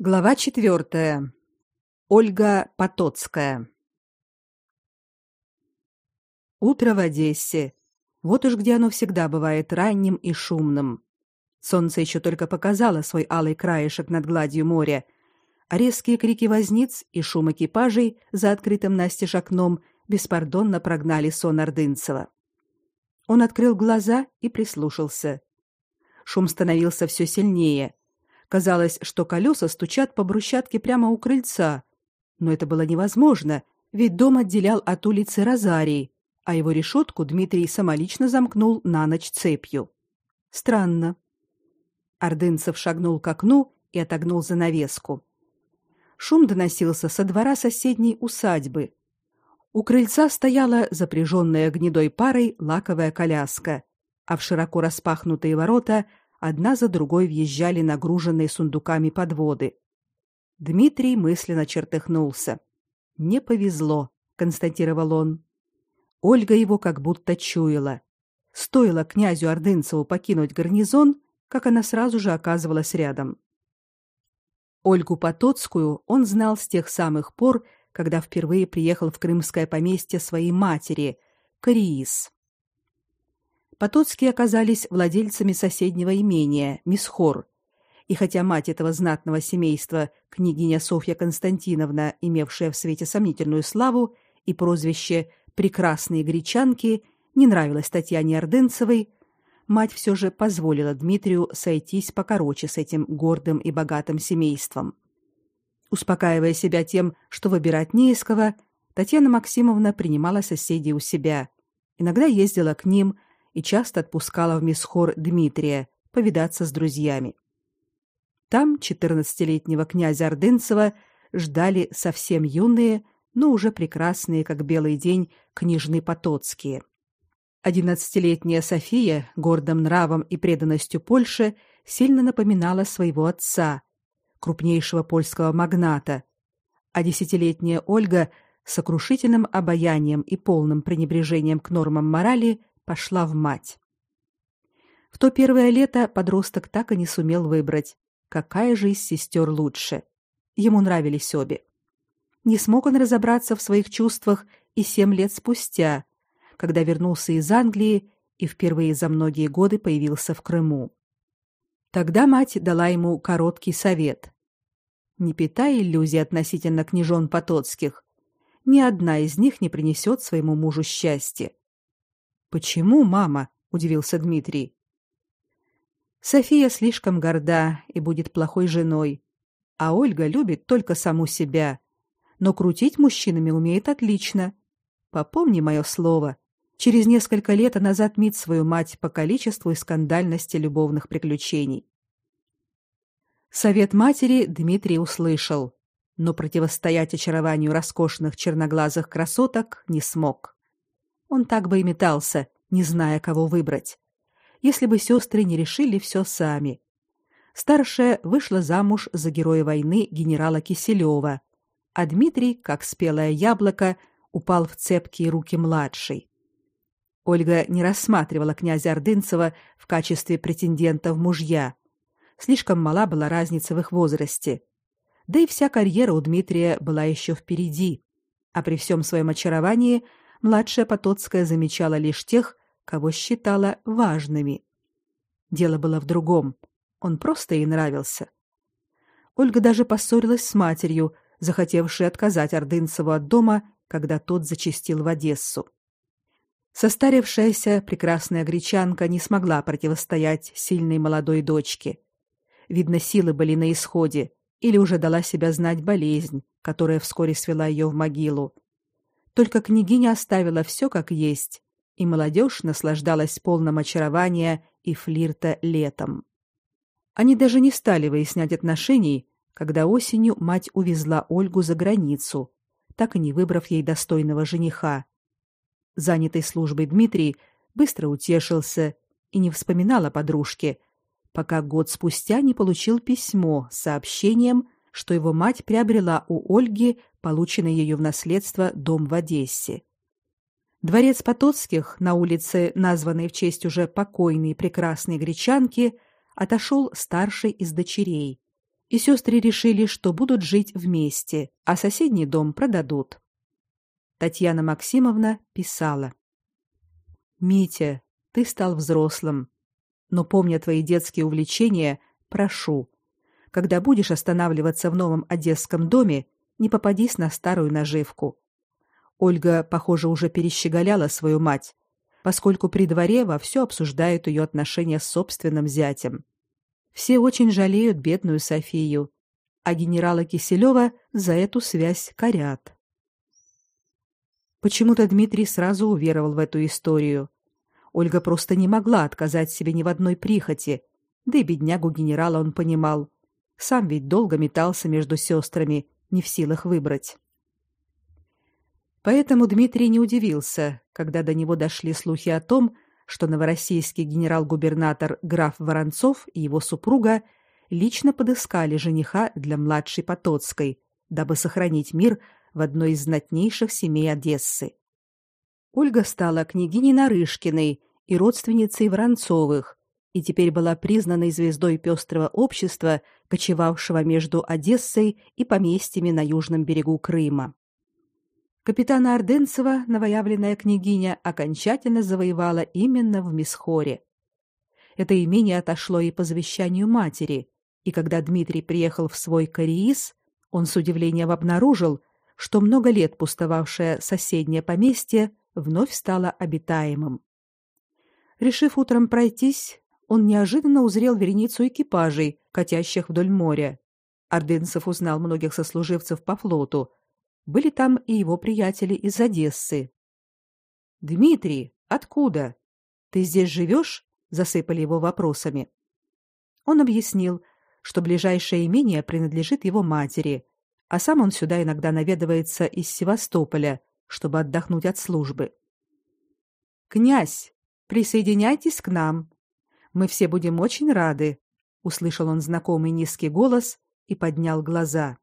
Глава четвертая. Ольга Потоцкая. Утро в Одессе. Вот уж где оно всегда бывает ранним и шумным. Солнце еще только показало свой алый краешек над гладью моря, а резкие крики возниц и шум экипажей за открытым настежь окном беспардонно прогнали сон Ордынцева. Он открыл глаза и прислушался. Шум становился все сильнее — Казалось, что колеса стучат по брусчатке прямо у крыльца. Но это было невозможно, ведь дом отделял от улицы Розарий, а его решетку Дмитрий самолично замкнул на ночь цепью. Странно. Ордынцев шагнул к окну и отогнул занавеску. Шум доносился со двора соседней усадьбы. У крыльца стояла запряженная гнедой парой лаковая коляска, а в широко распахнутые ворота одна за другой въезжали нагруженные сундуками подводы. Дмитрий мысленно чертыхнулся. Не повезло, констатировал он. Ольга его как будто чуяла. Стоило князю Ордынцеву покинуть гарнизон, как она сразу же оказывалась рядом. Ольгу Потоцкую он знал с тех самых пор, когда впервые приехал в крымское поместье своей матери, Кариис. Потоцкие оказались владельцами соседнего имения Мисхор. И хотя мать этого знатного семейства, княгиня Софья Константиновна, имевшая в свете сомнительную славу и прозвище «прекрасные гречанки», не нравилась Татьяне Ордынцевой, мать все же позволила Дмитрию сойтись покороче с этим гордым и богатым семейством. Успокаивая себя тем, что выбирать не из кого, Татьяна Максимовна принимала соседей у себя. Иногда ездила к ним, и часто отпускала в Месхор Дмитрия повидаться с друзьями. Там четырнадцатилетнего князя Ордынцева ждали совсем юные, но уже прекрасные, как белый день, княжны Потоцкие. Одиннадцатилетняя София гордым нравом и преданностью Польше сильно напоминала своего отца, крупнейшего польского магната, а десятилетняя Ольга сокрушительным обаянием и полным пренебрежением к нормам морали пошла в мать. В то первое лето подросток так и не сумел выбрать, какая же из сестер лучше. Ему нравились обе. Не смог он разобраться в своих чувствах и семь лет спустя, когда вернулся из Англии и впервые за многие годы появился в Крыму. Тогда мать дала ему короткий совет. Не питай иллюзий относительно княжон Потоцких. Ни одна из них не принесет своему мужу счастья. Почему, мама? удивился Дмитрий. София слишком горда и будет плохой женой, а Ольга любит только саму себя, но крутить мужчинами умеет отлично. Попомни мое слово. Через несколько лет она затмит свою мать по количеству и скандальности любовных приключений. Совет матери Дмитрий услышал, но противостоять очарованию роскошных черноглазых красоток не смог. Он так бы и метался, не зная, кого выбрать. Если бы сестры не решили все сами. Старшая вышла замуж за героя войны генерала Киселева, а Дмитрий, как спелое яблоко, упал в цепкие руки младшей. Ольга не рассматривала князя Ордынцева в качестве претендента в мужья. Слишком мала была разница в их возрасте. Да и вся карьера у Дмитрия была еще впереди. А при всем своем очаровании младшая Потоцкая замечала лишь тех, кого считала важными. Дело было в другом. Он просто ей нравился. Ольга даже поссорилась с матерью, захотевшей отказать Ордынцеву от дома, когда тот зачастил в Одессу. Состарившаяся прекрасная гречанка не смогла противостоять сильной молодой дочке. Видно, силы были на исходе, или уже дала себя знать болезнь, которая вскоре свела ее в могилу. Только княгиня оставила все как есть, и молодежь наслаждалась полным очарования и флирта летом. Они даже не стали выяснять отношений, когда осенью мать увезла Ольгу за границу, так и не выбрав ей достойного жениха. Занятый службой Дмитрий быстро утешился и не вспоминал о подружке, пока год спустя не получил письмо с сообщением, что его мать приобрела у Ольги полученный ею в наследство дом в Одессе. Дворец Потоцких на улице, названной в честь уже покойной прекрасной гречанки, отошел старшей из дочерей. и сестры решили, что будут жить вместе, а соседний дом продадут. Татьяна Максимовна писала: Митя, ты стал взрослым, но помня твои детские увлечения, прошу, когда будешь останавливаться в новом одесском доме, не попадись на старую наживку. Ольга, похоже, уже перещеголяла свою мать, поскольку при дворе во все обсуждают ее отношения с собственным зятем. Все очень жалеют бедную Софию, а генерала Киселева за эту связь корят. Почему-то Дмитрий сразу уверовал в эту историю. Ольга просто не могла отказать себе ни в одной прихоти, да и беднягу генерала он понимал. Сам ведь долго метался между сестрами, не в силах выбрать. Поэтому Дмитрий не удивился, когда до него дошли слухи о том, что новороссийский генерал-губернатор граф Воронцов и его супруга лично подыскали жениха для младшей Потоцкой, дабы сохранить мир в одной из знатнейших семей Одессы. Ольга стала княгиней Нарышкиной и родственницей Воронцовых, и теперь была признанной звездой пестрого общества, кочевавшего между Одессой и поместьями на южном берегу Крыма. Капитана Орденцева новоявленная княгиня окончательно завоевала именно в Мисхоре. Это имение отошло и по завещанию матери, и когда Дмитрий приехал в свой Кариис, он с удивлением обнаружил, что много лет пустовавшее соседнее поместье вновь стало обитаемым. Решив утром пройтись, он неожиданно узрел вереницу экипажей, катящих вдоль моря. Ордынцев узнал многих сослуживцев по флоту, были там и его приятели из Одессы. Дмитрий, откуда? Ты здесь живешь? засыпали его вопросами. Он объяснил, что ближайшее имение принадлежит его матери, а сам он сюда иногда наведывается из Севастополя, чтобы отдохнуть от службы. Князь, присоединяйтесь к нам. Мы все будем очень рады, услышал он знакомый низкий голос и поднял глаза.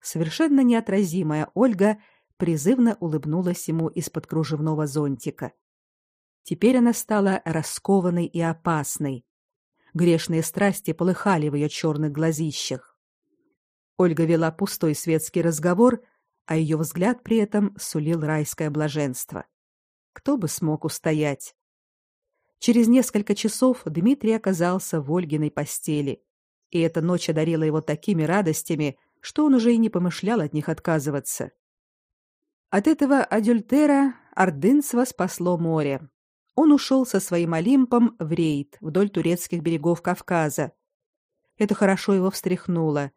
Совершенно неотразимая Ольга призывно улыбнулась ему из-под кружевного зонтика. Теперь она стала раскованной и опасной. Грешные страсти полыхали в ее черных глазищах. Ольга вела пустой светский разговор, а ее взгляд при этом сулил райское блаженство. Кто бы смог устоять? Через несколько часов Дмитрий оказался в Ольгиной постели, и эта ночь одарила его такими радостями, что он уже и не помышлял от них отказываться. От этого адюльтера ордынцева спасло море. Он ушел со своим Олимпом в рейд вдоль турецких берегов Кавказа. Это хорошо его встряхнуло.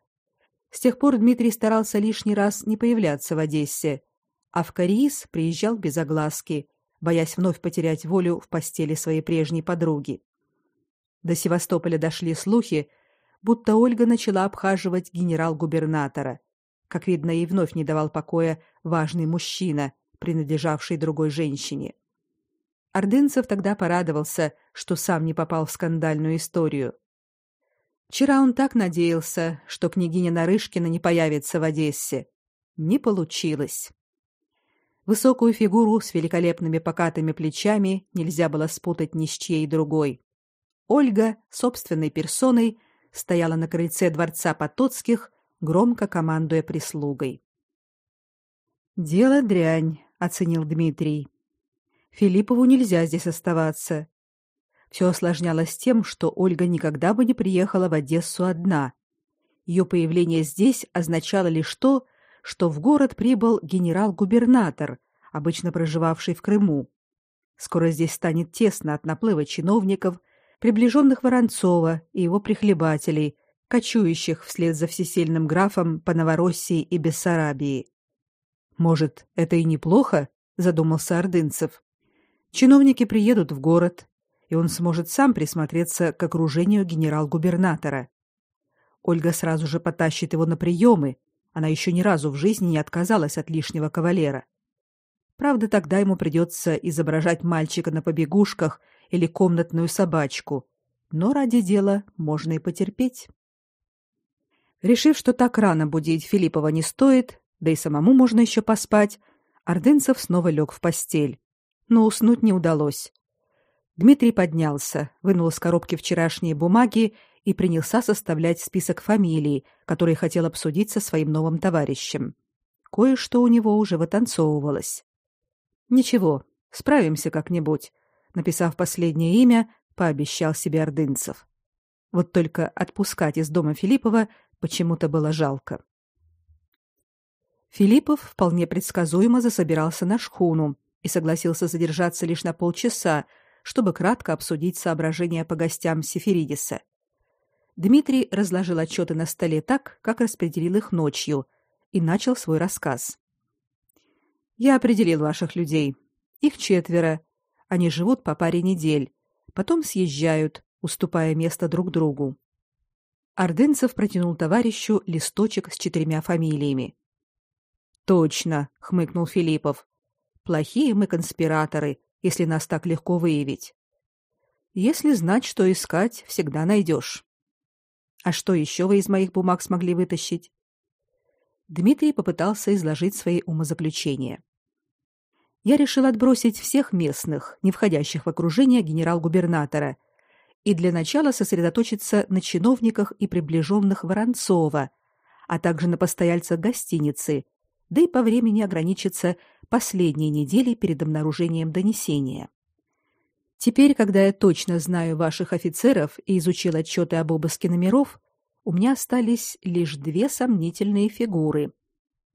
С тех пор Дмитрий старался лишний раз не появляться в Одессе, а в Кариис приезжал без огласки, боясь вновь потерять волю в постели своей прежней подруги. До Севастополя дошли слухи, будто Ольга начала обхаживать генерал-губернатора. Как видно, ей вновь не давал покоя важный мужчина, принадлежавший другой женщине. Ордынцев тогда порадовался, что сам не попал в скандальную историю. Вчера он так надеялся, что княгиня Нарышкина не появится в Одессе. Не получилось. Высокую фигуру с великолепными покатыми плечами нельзя было спутать ни с чьей другой. Ольга собственной персоной стояла на крыльце дворца Потоцких, громко командуя прислугой. Дело дрянь, оценил Дмитрий. Филиппову нельзя здесь оставаться. Все осложнялось тем, что Ольга никогда бы не приехала в Одессу одна. Ее появление здесь означало лишь то, что в город прибыл генерал-губернатор, обычно проживавший в Крыму. Скоро здесь станет тесно от наплыва чиновников, приближенных Воронцова и его прихлебателей, кочующих вслед за всесильным графом по Новороссии и Бессарабии. Может, это и неплохо, задумался Ордынцев. Чиновники приедут в город, и он сможет сам присмотреться к окружению генерал-губернатора. Ольга сразу же потащит его на приемы. Она еще ни разу в жизни не отказалась от лишнего кавалера. Правда, тогда ему придется изображать мальчика на побегушках или комнатную собачку, но ради дела можно и потерпеть. Решив, что так рано будить Филиппова не стоит, да и самому можно еще поспать, Ордынцев снова лег в постель. Но уснуть не удалось. Дмитрий поднялся, вынул из коробки вчерашние бумаги и принялся составлять список фамилий, которые хотел обсудить со своим новым товарищем. Кое-что у него уже вытанцовывалось. Ничего, справимся как-нибудь, написав последнее имя, пообещал себе Ордынцев. Вот только отпускать из дома Филиппова почему-то было жалко. Филиппов вполне предсказуемо засобирался на шхуну и согласился задержаться лишь на полчаса, чтобы кратко обсудить соображения по гостям Сеферидиса. Дмитрий разложил отчеты на столе так, как распределил их ночью, и начал свой рассказ. «Я определил ваших людей. Их четверо. Они живут по паре недель, потом съезжают, уступая место друг другу. Ордынцев протянул товарищу листочек с четырьмя фамилиями. Точно, хмыкнул Филиппов. Плохие мы конспираторы, если нас так легко выявить. Если знать, что искать, всегда найдешь. А что еще вы из моих бумаг смогли вытащить? Дмитрий попытался изложить свои умозаключения. Я решил отбросить всех местных, не входящих в окружение генерал-губернатора, и для начала сосредоточиться на чиновниках и приближенных Воронцова, а также на постояльцах гостиницы, да и по времени ограничиться последней неделей перед обнаружением донесения. Теперь, когда я точно знаю ваших офицеров и изучил отчеты об обыске номеров, у меня остались лишь две сомнительные фигуры.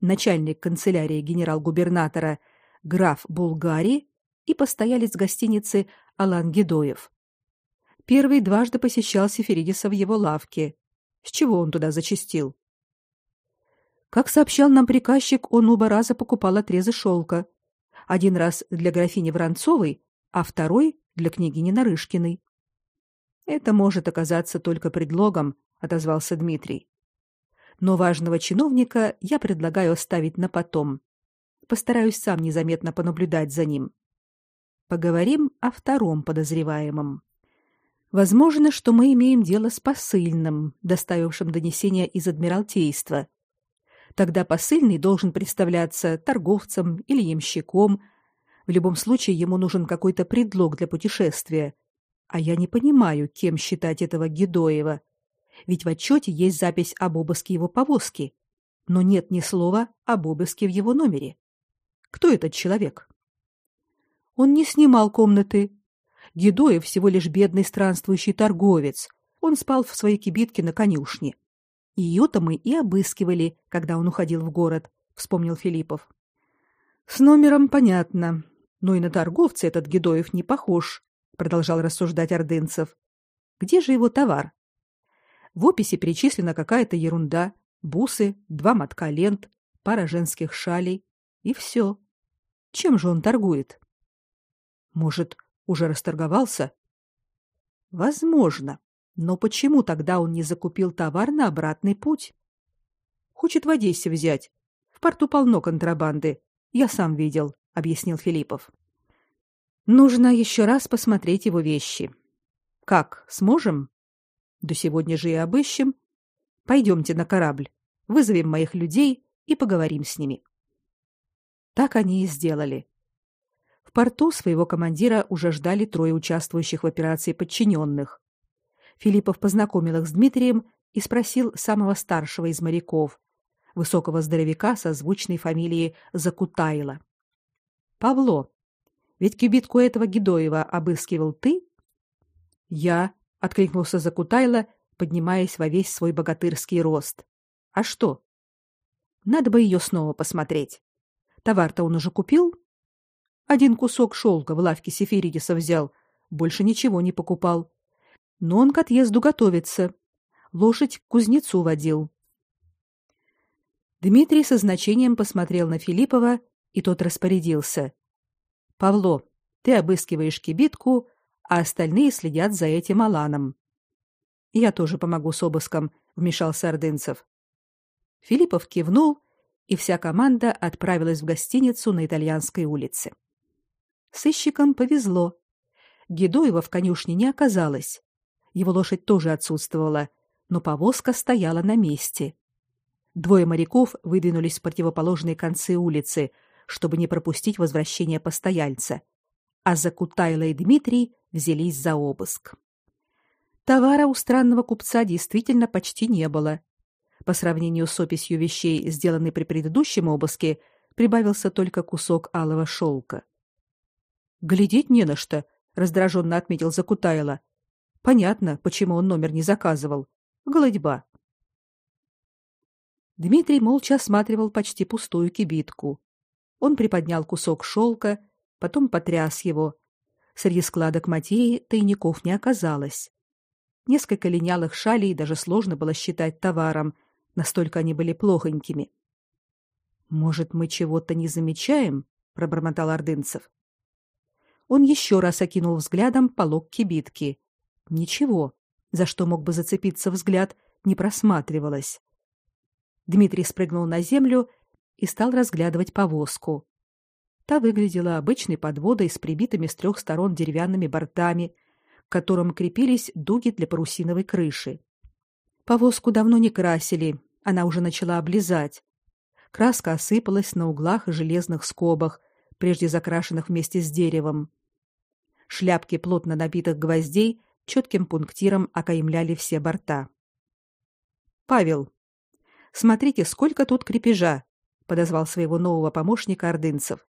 Начальник канцелярии генерал-губернатора граф Булгари и постоялец гостиницы Алан Гедоев. Первый дважды посещал Сеферидиса в его лавке. С чего он туда зачастил? Как сообщал нам приказчик, он оба раза покупал отрезы шелка. Один раз для графини Воронцовой, а второй для княгини Нарышкиной. Это может оказаться только предлогом, отозвался Дмитрий. Но важного чиновника я предлагаю оставить на потом. Постараюсь сам незаметно понаблюдать за ним. Поговорим о втором подозреваемом. Возможно, что мы имеем дело с посыльным, доставившим донесение из адмиралтейства – Тогда посыльный должен представляться торговцем или ямщиком. В любом случае ему нужен какой-то предлог для путешествия. А я не понимаю, кем считать этого Гедоева. Ведь в отчете есть запись об обыске его повозки, но нет ни слова об обыске в его номере. Кто этот человек? Он не снимал комнаты. Гедоев всего лишь бедный странствующий торговец. Он спал в своей кибитке на конюшне. Ее-то мы и обыскивали, когда он уходил в город, вспомнил Филиппов. С номером понятно, но и на торговца этот Гедоев не похож, продолжал рассуждать Ордынцев. Где же его товар? В описи перечислена какая-то ерунда: бусы, два мотка лент, пара женских шалей и все. Чем же он торгует? Может, уже расторговался? Возможно. Но почему тогда он не закупил товар на обратный путь? Хочет в Одессе взять. В порту полно контрабанды. Я сам видел, объяснил Филиппов. Нужно еще раз посмотреть его вещи. Как, сможем? До сегодня же и обыщем. Пойдемте на корабль. Вызовем моих людей и поговорим с ними. Так они и сделали. В порту своего командира уже ждали трое участвующих в операции подчиненных. Филиппов познакомил их с Дмитрием и спросил самого старшего из моряков, высокого здоровяка со звучной фамилией Закутайло. Павло, ведь кибитку этого Гедоева обыскивал ты? Я, откликнулся Закутайло, поднимаясь во весь свой богатырский рост. А что? Надо бы ее снова посмотреть. Товар-то он уже купил? Один кусок шелка в лавке Сефиридиса взял, больше ничего не покупал но он к отъезду готовится. Лошадь к кузнецу водил. Дмитрий со значением посмотрел на Филиппова, и тот распорядился: "Павло, ты обыскиваешь кибитку, а остальные следят за этим Аланом. Я тоже помогу с обыском", вмешался Ордынцев. Филиппов кивнул, и вся команда отправилась в гостиницу на итальянской улице. Сыщикам повезло. Гедоева в конюшне не оказалось. Его лошадь тоже отсутствовала, но повозка стояла на месте. Двое моряков выдвинулись в противоположные концы улицы, чтобы не пропустить возвращение постояльца, а Закутайло и Дмитрий взялись за обыск. Товара у странного купца действительно почти не было. По сравнению с описью вещей, сделанной при предыдущем обыске, прибавился только кусок алого шелка. Глядеть не на что, раздраженно отметил Закутайло. Понятно, почему он номер не заказывал. Голодьба. Дмитрий молча осматривал почти пустую кибитку. Он приподнял кусок шелка, потом потряс его. Среди складок материи тайников не оказалось. Несколько линялых шалей даже сложно было считать товаром, настолько они были плохонькими. Может, мы чего-то не замечаем? пробормотал Ордынцев. Он еще раз окинул взглядом полог кибитки. Ничего, за что мог бы зацепиться взгляд, не просматривалось. Дмитрий спрыгнул на землю и стал разглядывать повозку. Та выглядела обычной подводой с прибитыми с трех сторон деревянными бортами, к которым крепились дуги для парусиновой крыши. Повозку давно не красили, она уже начала облезать. Краска осыпалась на углах и железных скобах, прежде закрашенных вместе с деревом. Шляпки плотно набитых гвоздей четким пунктиром окаймляли все борта. Павел, Смотрите, сколько тут крепежа, подозвал своего нового помощника Ордынцев.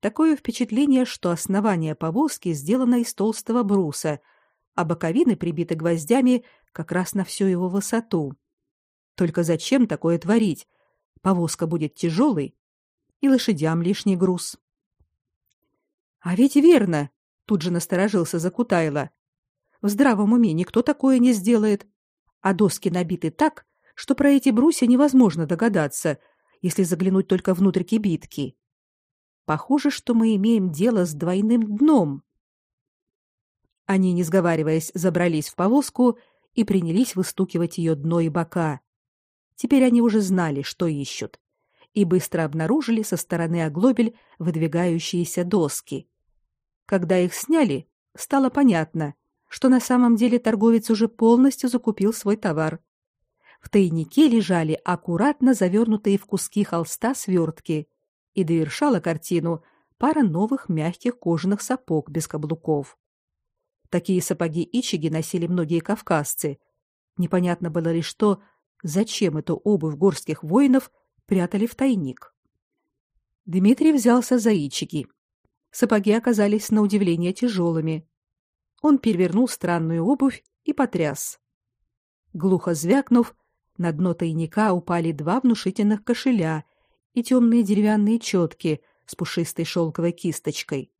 Такое впечатление, что основание повозки сделано из толстого бруса, а боковины прибиты гвоздями как раз на всю его высоту. Только зачем такое творить? Повозка будет тяжелой, и лошадям лишний груз. А ведь верно, тут же насторожился Закутайло. В здравом уме никто такое не сделает, а доски набиты так, что про эти брусья невозможно догадаться, если заглянуть только внутрь кибитки. Похоже, что мы имеем дело с двойным дном. Они, не сговариваясь, забрались в повозку и принялись выстукивать ее дно и бока. Теперь они уже знали, что ищут, и быстро обнаружили со стороны оглобель выдвигающиеся доски. Когда их сняли, стало понятно, что на самом деле торговец уже полностью закупил свой товар. В тайнике лежали аккуратно завернутые в куски холста свертки, и довершала картину пара новых мягких кожаных сапог без каблуков. Такие сапоги Ичиги носили многие кавказцы. Непонятно было лишь то, зачем эту обувь горских воинов прятали в тайник. Дмитрий взялся за Ичиги. Сапоги оказались на удивление тяжелыми. Он перевернул странную обувь и потряс. Глухо звякнув, на дно тайника упали два внушительных кошеля и темные деревянные четки с пушистой шелковой кисточкой.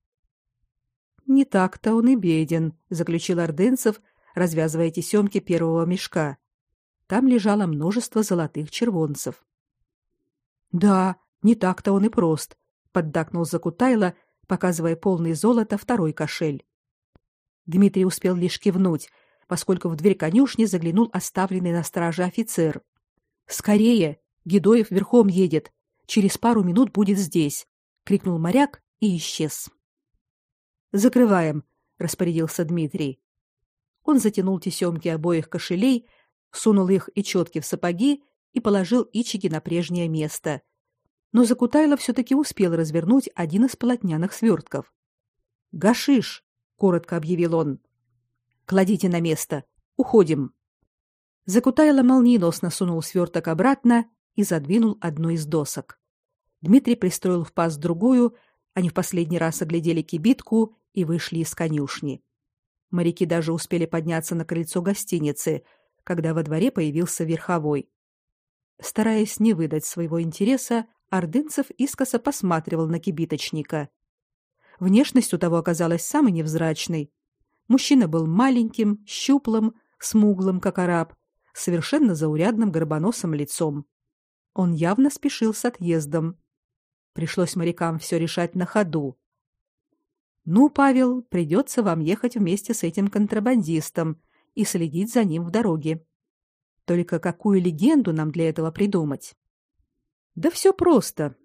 Не так-то он и беден, заключил Ордынцев, развязывая тесемки первого мешка. Там лежало множество золотых червонцев. Да, не так-то он и прост, поддакнул Закутайло, показывая полный золота второй кошель. Дмитрий успел лишь кивнуть, поскольку в дверь конюшни заглянул оставленный на страже офицер. Скорее, Гедоев верхом едет. Через пару минут будет здесь, крикнул моряк и исчез. Закрываем, распорядился Дмитрий. Он затянул тесемки обоих кошелей, сунул их и четки в сапоги и положил ичики на прежнее место. Но Закутайло все таки успел развернуть один из полотняных свертков. "Гашиш", коротко объявил он. Кладите на место. Уходим. Закутайло молниеносно сунул сверток обратно и задвинул одну из досок. Дмитрий пристроил в паз другую, они в последний раз оглядели кибитку и вышли из конюшни. Моряки даже успели подняться на крыльцо гостиницы, когда во дворе появился верховой. Стараясь не выдать своего интереса, Ордынцев искоса посматривал на кибиточника. Внешность у того оказалась самой невзрачной, Мужчина был маленьким, щуплым, смуглым, как араб, совершенно заурядным горбоносым лицом. Он явно спешил с отъездом. Пришлось морякам все решать на ходу. Ну, Павел, придется вам ехать вместе с этим контрабандистом и следить за ним в дороге. Только какую легенду нам для этого придумать? Да все просто.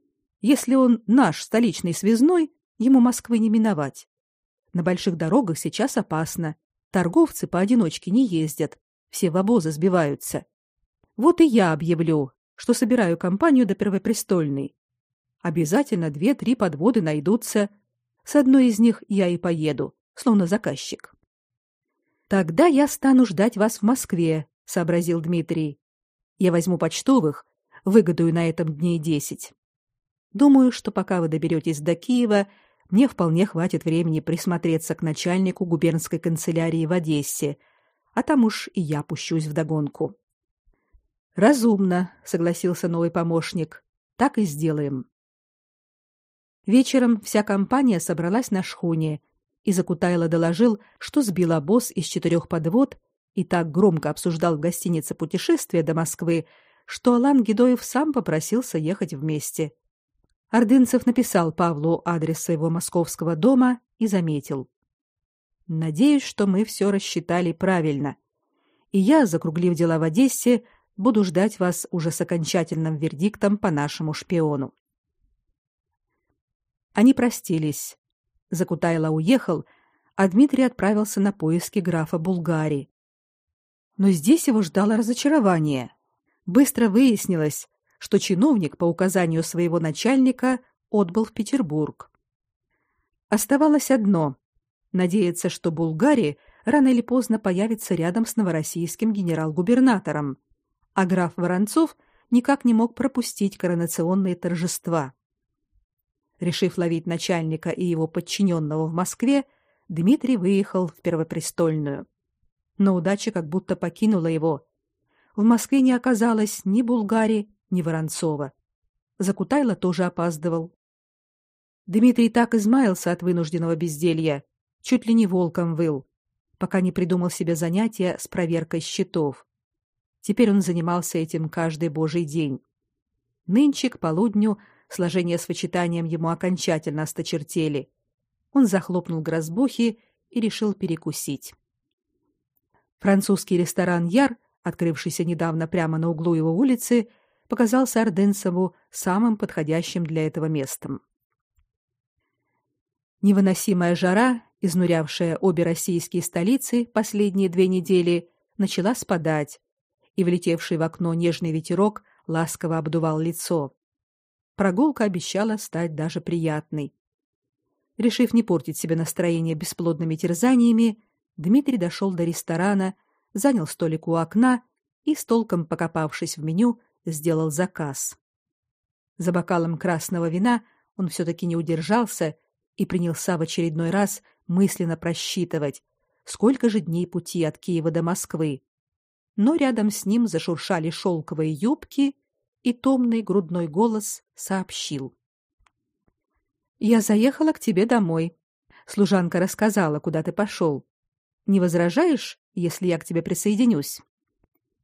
Если он наш столичный связной, ему Москвы не миновать. На больших дорогах сейчас опасно. Торговцы поодиночке не ездят, все в обозы сбиваются. Вот и я объявлю, что собираю компанию до Первопрестольной. Обязательно две-три подводы найдутся. С одной из них я и поеду, словно заказчик. Тогда я стану ждать вас в Москве, сообразил Дмитрий. Я возьму почтовых, выгодую на этом дней десять. Думаю, что пока вы доберетесь до Киева, мне вполне хватит времени присмотреться к начальнику губернской канцелярии в Одессе, а там уж и я пущусь в догонку. Разумно, согласился новый помощник. Так и сделаем. Вечером вся компания собралась на шхуне, и Закутайло доложил, что сбил обоз из четырех подвод и так громко обсуждал в гостинице путешествие до Москвы, что Алан Гедоев сам попросился ехать вместе. Ордынцев написал Павлу адрес своего московского дома и заметил: "Надеюсь, что мы все рассчитали правильно. И я, закруглив дела в Одессе, буду ждать вас уже с окончательным вердиктом по нашему шпиону". Они простились. Закутайло уехал, а Дмитрий отправился на поиски графа Булгари. Но здесь его ждало разочарование. Быстро выяснилось, что чиновник по указанию своего начальника отбыл в Петербург. Оставалось одно надеяться, что Булгари рано или поздно появится рядом с новороссийским генерал-губернатором, а граф Воронцов никак не мог пропустить коронационные торжества. Решив ловить начальника и его подчиненного в Москве, Дмитрий выехал в Первопрестольную. Но удача как будто покинула его. В Москве не оказалось ни Булгари, ни Воронцова. Закутайло тоже опаздывал. Дмитрий так измаялся от вынужденного безделья, чуть ли не волком выл, пока не придумал себе занятия с проверкой счетов. Теперь он занимался этим каждый божий день. Нынче к полудню сложение с вычитанием ему окончательно осточертели. Он захлопнул грозбухи и решил перекусить. Французский ресторан Яр, открывшийся недавно прямо на углу его улицы, показался Орденцеву самым подходящим для этого местом. Невыносимая жара, изнурявшая обе российские столицы последние две недели, начала спадать, и влетевший в окно нежный ветерок ласково обдувал лицо. Прогулка обещала стать даже приятной. Решив не портить себе настроение бесплодными терзаниями, Дмитрий дошел до ресторана, занял столик у окна и, с толком покопавшись в меню, сделал заказ. За бокалом красного вина он все-таки не удержался и принялся в очередной раз мысленно просчитывать, сколько же дней пути от Киева до Москвы. Но рядом с ним зашуршали шелковые юбки, и томный грудной голос сообщил. «Я заехала к тебе домой. Служанка рассказала, куда ты пошел. Не возражаешь, если я к тебе присоединюсь?»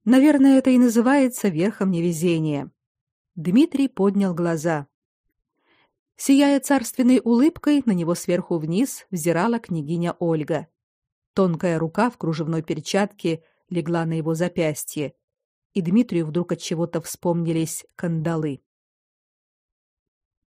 Наверное, это и называется верхом невезения. Дмитрий поднял глаза. Сияя царственной улыбкой, на него сверху вниз взирала княгиня Ольга. Тонкая рука в кружевной перчатке легла на его запястье, и Дмитрию вдруг от чего-то вспомнились кандалы.